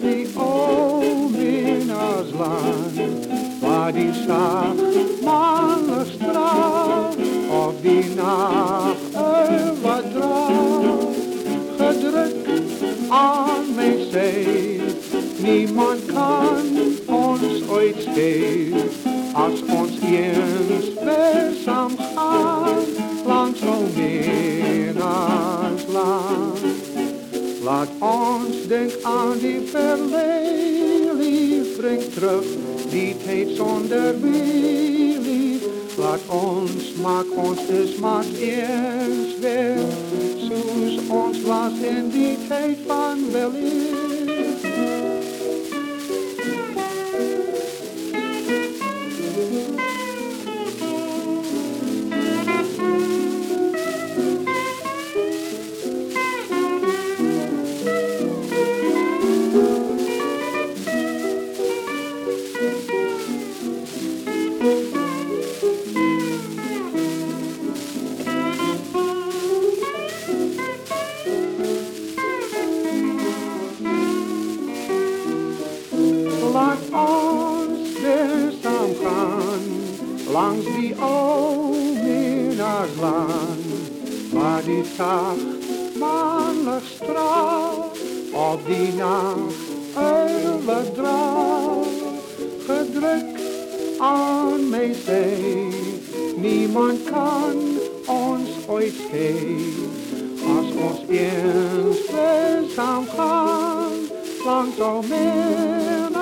die old minnaars land, waar die zacht Niemand kan ons ooit schelen als ons eens samen gaan langs land. Laat ons denk aan die verleden, brengt terug die tijd zonder wie. Laat ons, maak ons dus maar eens weer, zoals ons was in die tijd van weleer. Laat ons samen gaan langs die oude minnaarslaan, waar die zacht maandag straalt op die nacht draalt, gedrukt aan mij zij. Niemand kan ons ooit schelen, als ons weer samen gaan langs al meer